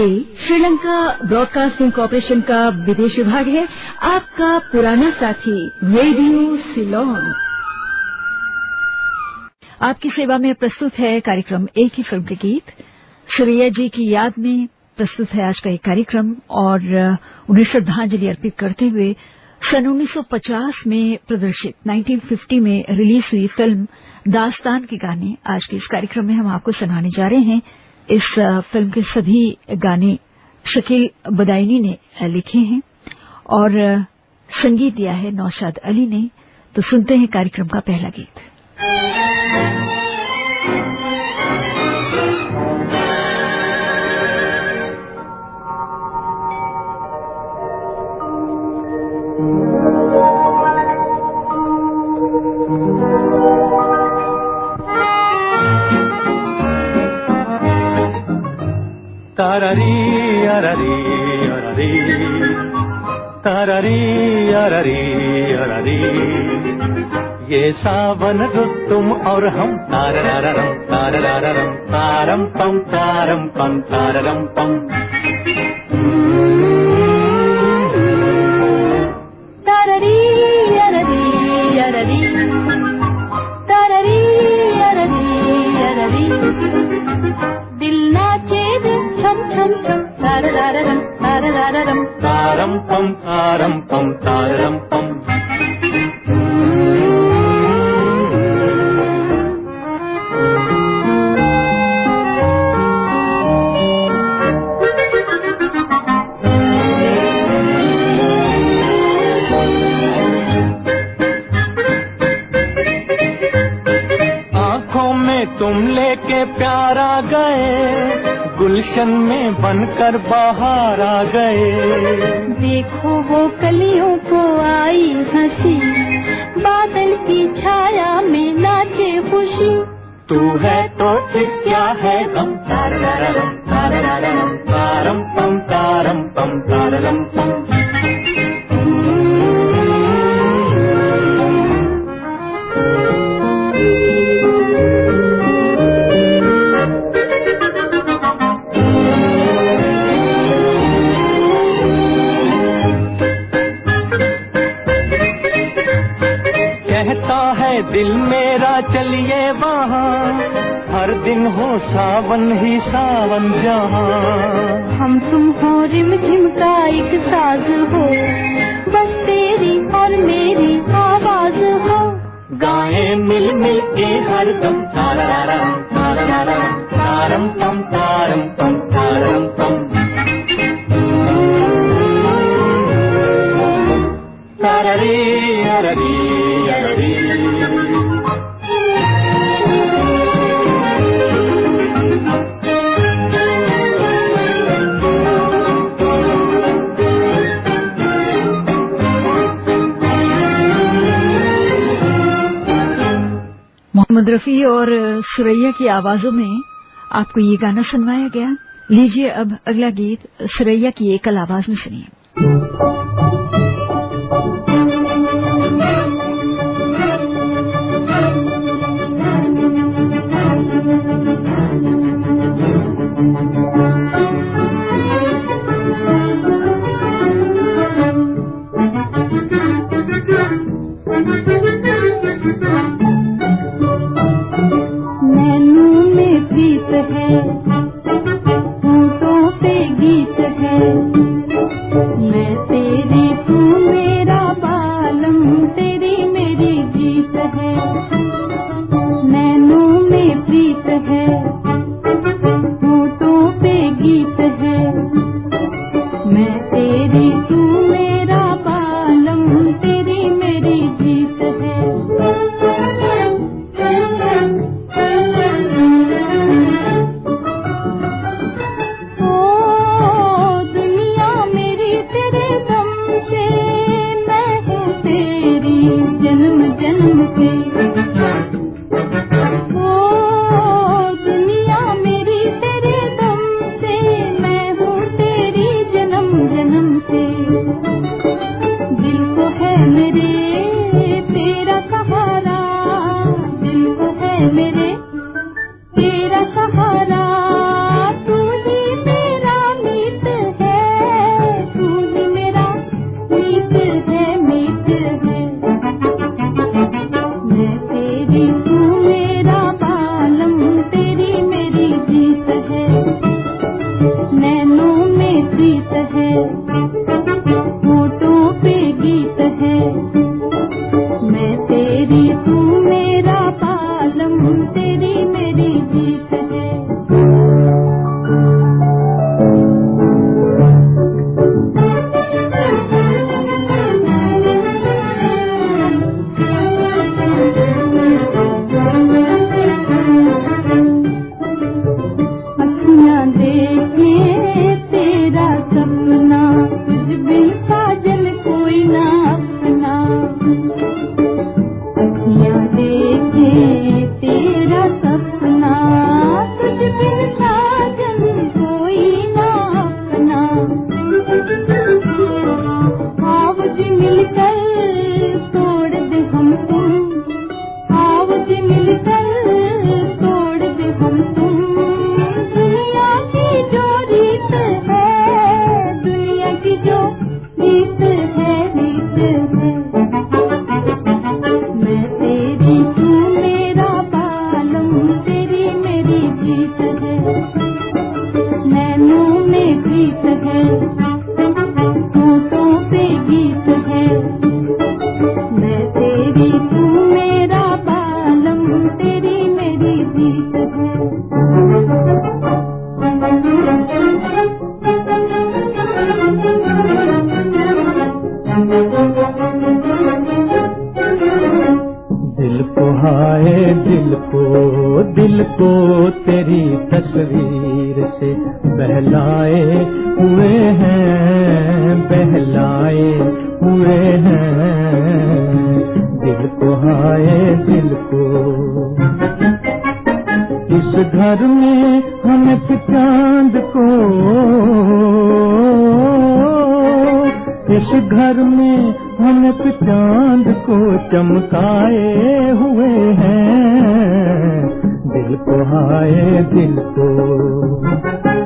ये Sri Lanka broadcasting corporation का विदेश विभाग है। आपका पुराना साथी, रेडियो सिलोन। आपकी सेवा में प्रस्तुत है कार्यक्रम एक ही फ़िल्म के गीत। सुरैया जी की याद में प्रस्तुत है आज का एक कार्यक्रम और उन्हें श्रद्धांजलि अर्पित करते हुए सन 1950 में प्रदर्शित 1950 में रिलीज़ हुई फ़िल्म दास्तान के गाने। आज के इस कार्यक्रम में हम आपको सुनाने जा रहे हैं। इस फ़िल्म के सभी गाने शकील बदायनी ने लिखे हैं और संगीत दिया है नौशाद अली ने। तो सुनते हैं कार्यक्रम का पहला गीत। ताररी अररी अररी ये सावन रुत तुम और हम तारररम तारररम तारम पम तारम पम ताररम पम गुलशन में बनकर बाहर आ गए। दिल मेरा चलिए वहाँ। हर दिन हो सावन ही सावन जहाँ। हम तुम हो रिम झिम का एक साज हो। बस तेरी और मेरी आवाज़ हो। गाए मिल मिल के हर दम। तारररम तारम पम तारम पम तारम रफी और सुरैया की आवाजों में आपको ये गाना सुनवाया गया। लीजिए अब अगला गीत सुरैया की एकल आवाज़ में सुनिए। इस घर में हम एक चाँद को, इस घर में हम एक चाँद को चमकाए हुए हैं। दिल को हाय दिल को।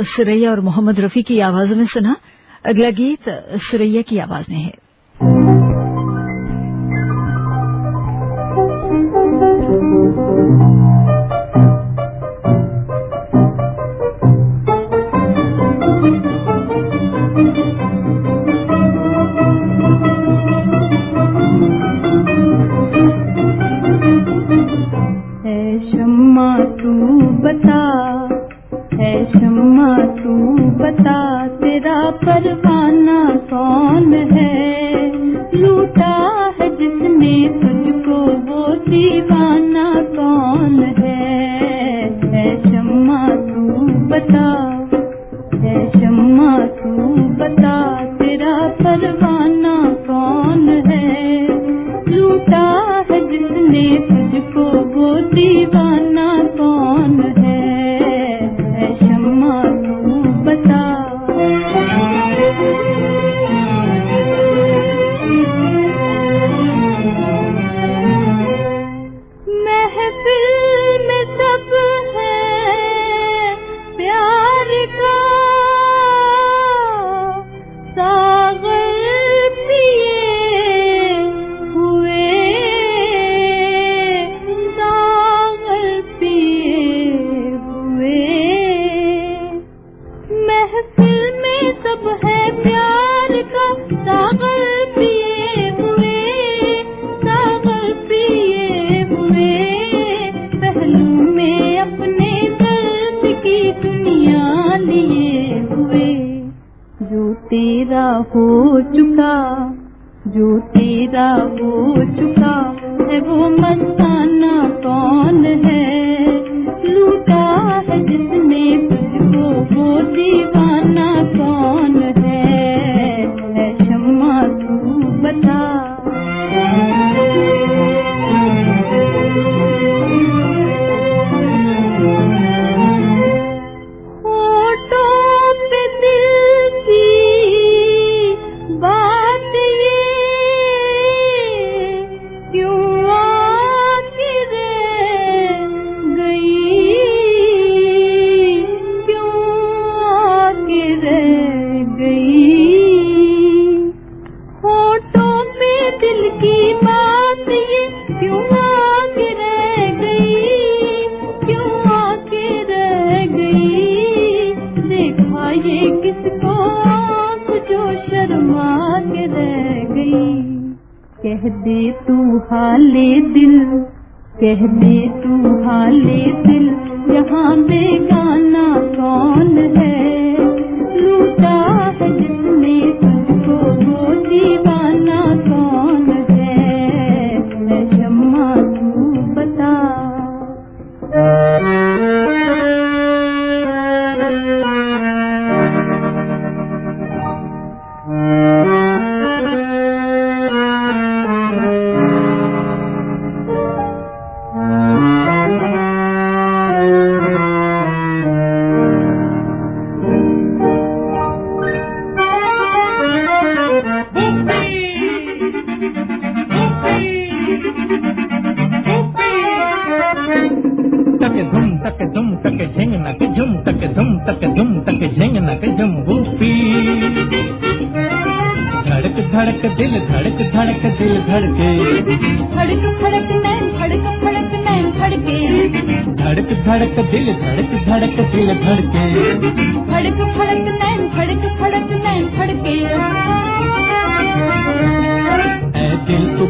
सुरैया और मोहम्मद रफी की आवाजों में सुना। अगला गीत सुरैया की आवाज़ में है। बता तेरा परवाना कौन है? लूटा है जिसने तुझको वो दीवाना कौन है? है शम्मा, तू बता। है शम्मा, तू बता तेरा परवाना कौन है? लूटा है जिसने तुझको वो दीवाना हो चुका है वो मस्ताना कौन है? लूटा है जिसने तुझको, वो दीवाना कौन है? शम्मा, तू बता। किसको आँख जो शर्मा के रह गई? कह दे तू हाले दिल, कह दे तू हाले दिल, यहाँ बेगाना कौन है? लूटा तक झिंग नक झुम तक धुम तक धुम तक झिंग नक झुम बूपी धड़क धड़क दिल धड़क धड़क दिल धड़के। खड़क खड़क नैन खड़क खड़क नैन खड़के धड़क धड़क दिल धड़क धड़क दिल धड़के। खड़क खड़क नैन खड़क खड़क नैन खड़के ऐ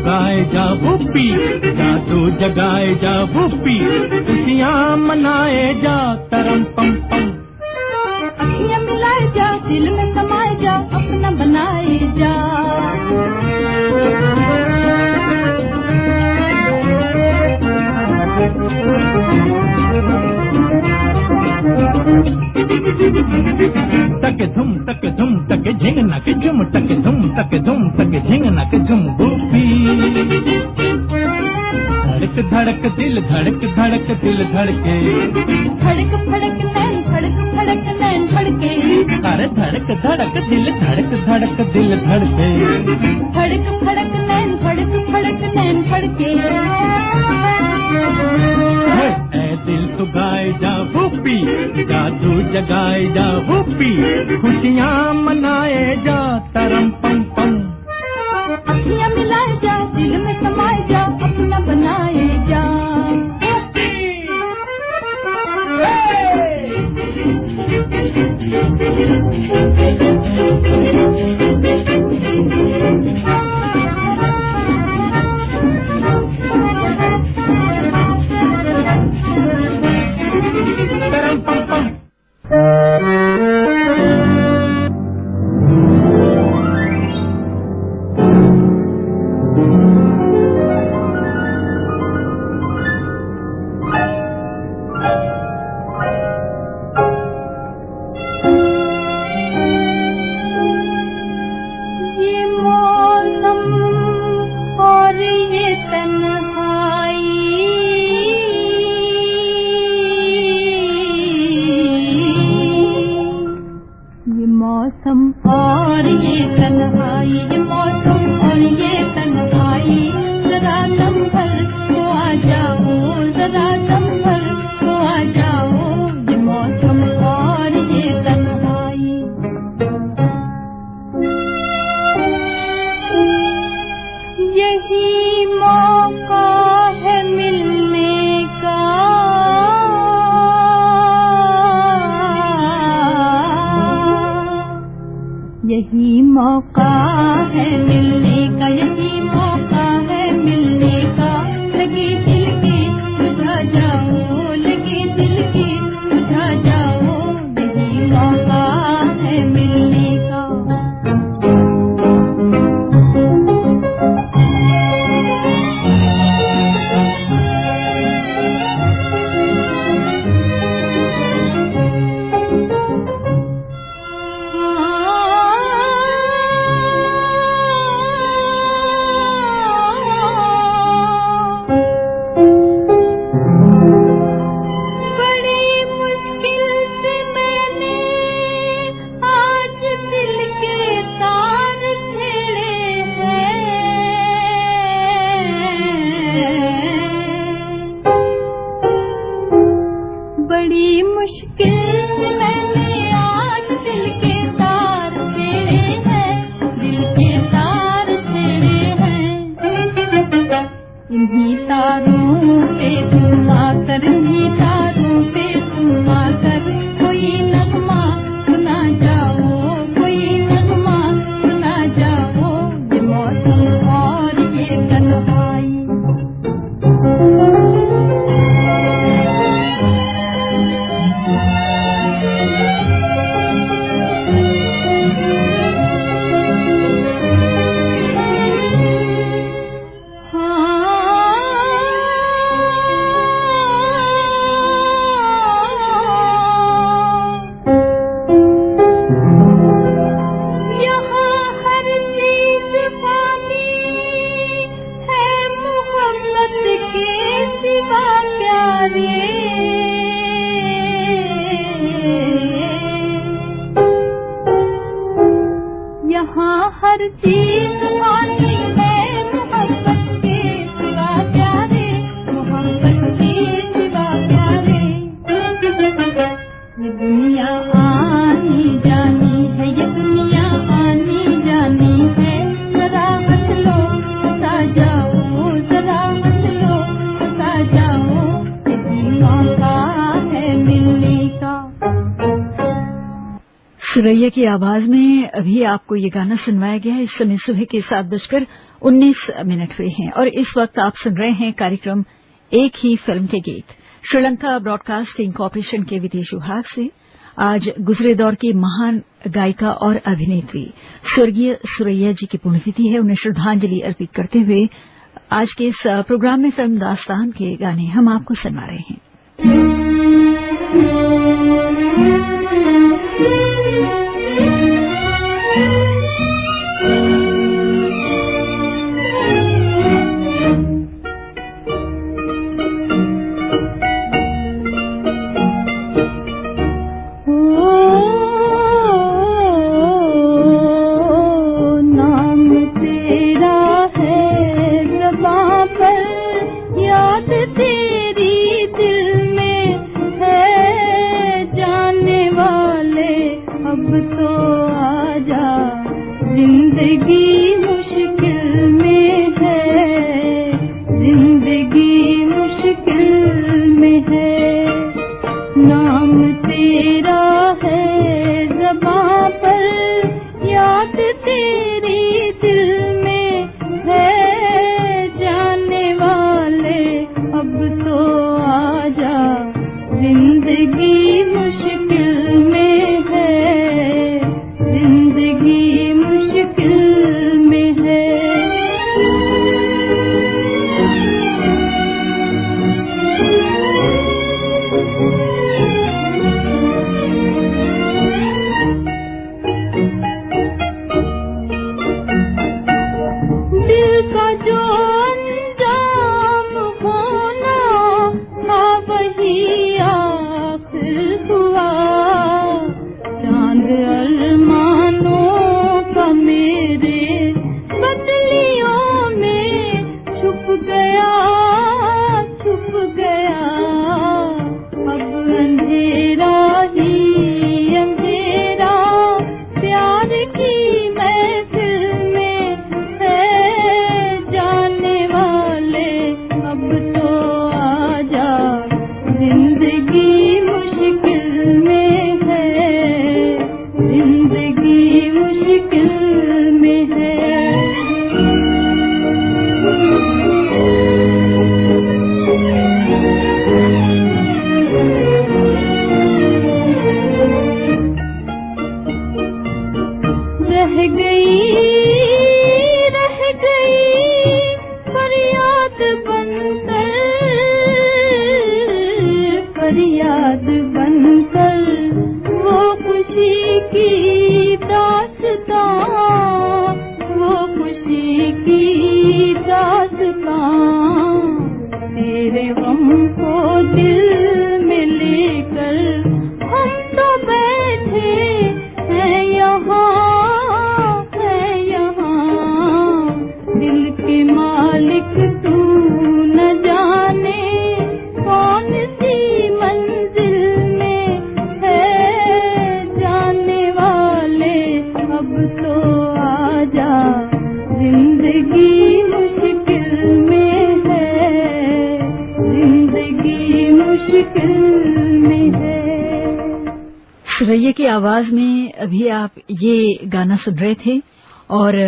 दिल तू गाए जा बूपी जादू जगाए जा बूपी खुशियाँ मनाए जा तरम पम पम। अखियाँ मिलाए जा दिल में समाए जा अपना बनाए जा। तक धुम तक धुम तक झिंग नक झुम तक धुम तक धुम तक झिंग नक झुम बूपी धड़क धड़क दिल धड़क धड़क दिल धड़के। खड़क खड़क नैन खड़क खड़क नैन खड़के अरे धड़क धड़क दिल धड़क धड़क दिल धड़के। खड़क खड़क नैन खड़क खड़क नैन ऐ दिल तू गाए जा जादू जगाए जा खुशियाँ आपको ये गाना सुनवाया गया है। इस समय सुबह के सात बजकर उन्नीस मिनट हुए हैं और इस वक्त आप सुन रहे हैं कार्यक्रम एक ही फ़िल्म के गीत। श्रीलंका ब्रॉडकास्टिंग कॉरपोरेशन के विदेश विभाग से आज गुजरे दौर की महान गायिका और अभिनेत्री स्वर्गीय सुरैया जी की पुण्यतिथि है। उन्हें श्रद्धांजलि अर्पित करते हुए आज के इस प्रोग्राम में फ़िल्म दास्तान के गाने हम आपको सुनवा रहे हैं। Thank you. ज़िंदगी मुश्किल में है। सुन रहे थे और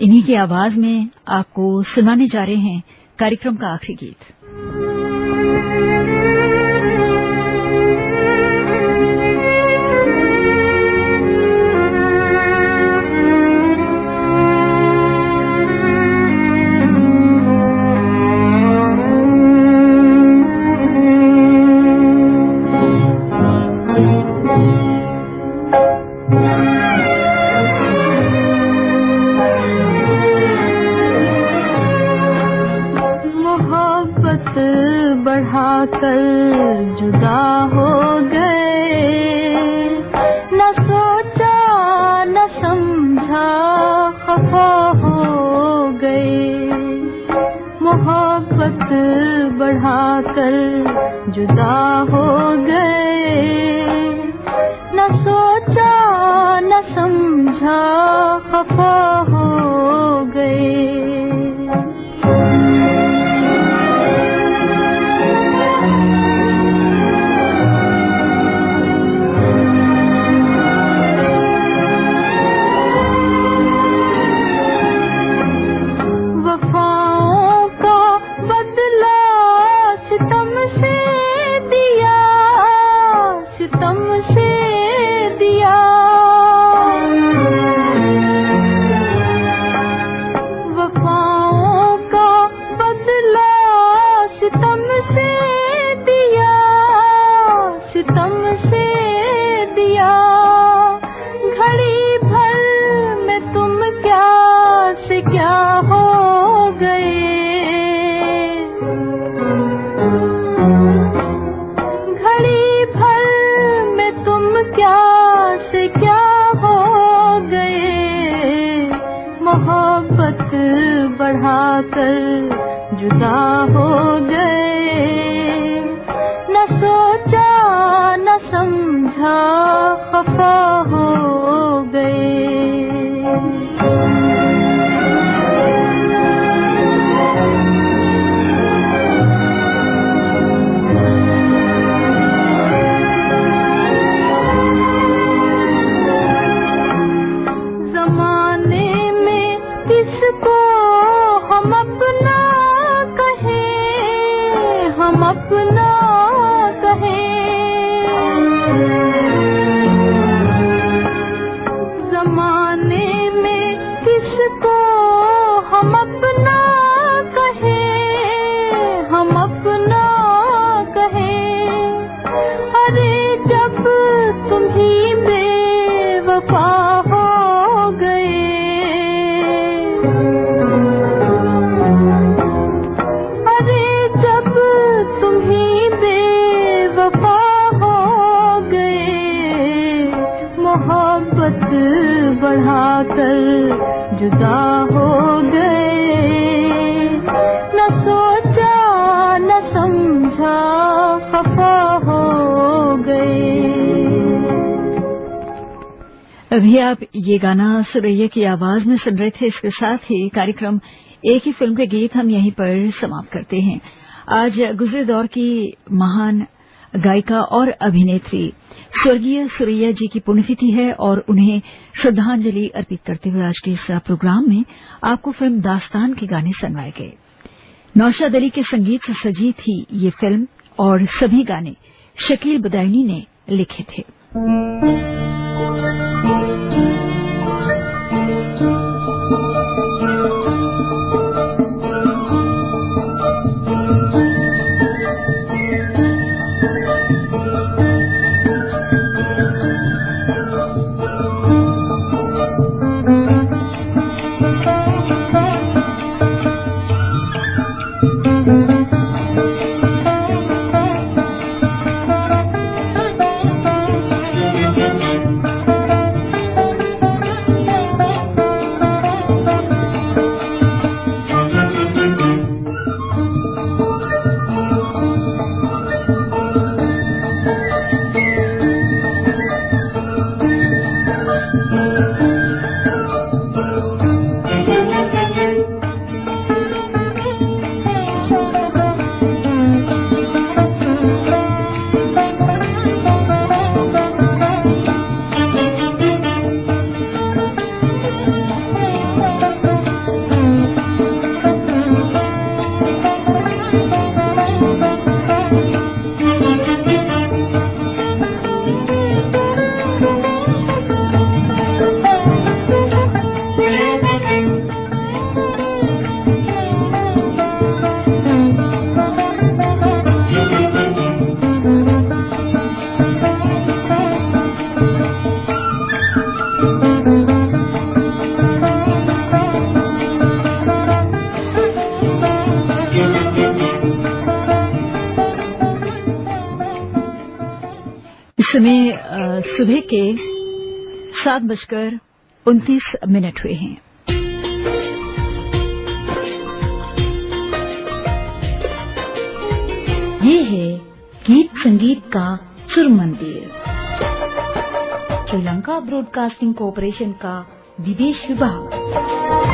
इन्हीं की आवाज़ में आपको सुनाने जा रहे हैं कार्यक्रम का आखिरी गीत। अभी आप ये गाना सुरैया की आवाज़ में सुन रहे थे। इसके साथ ही कार्यक्रम एक ही फ़िल्म के गीत हम यहीं पर समाप्त करते हैं। आज गुजरे दौर की महान गायिका और अभिनेत्री स्वर्गीय सुरैया जी की पुण्यतिथि है और उन्हें श्रद्धांजलि अर्पित करते हुए आज के इस प्रोग्राम में आपको फ़िल्म दास्तान के गाने सुनवाए गए। नौशाद अली के संगीत से सजी थी ये फ़िल्म और सभी गाने शकील बदायनी ने लिखे थे। समय सुबह के सात बजकर उनतीस मिनट हुए हैं। ये है गीत संगीत का सुर मंदिर। श्रीलंका ब्रॉडकास्टिंग कॉरपोरेशन का विदेश विभाग।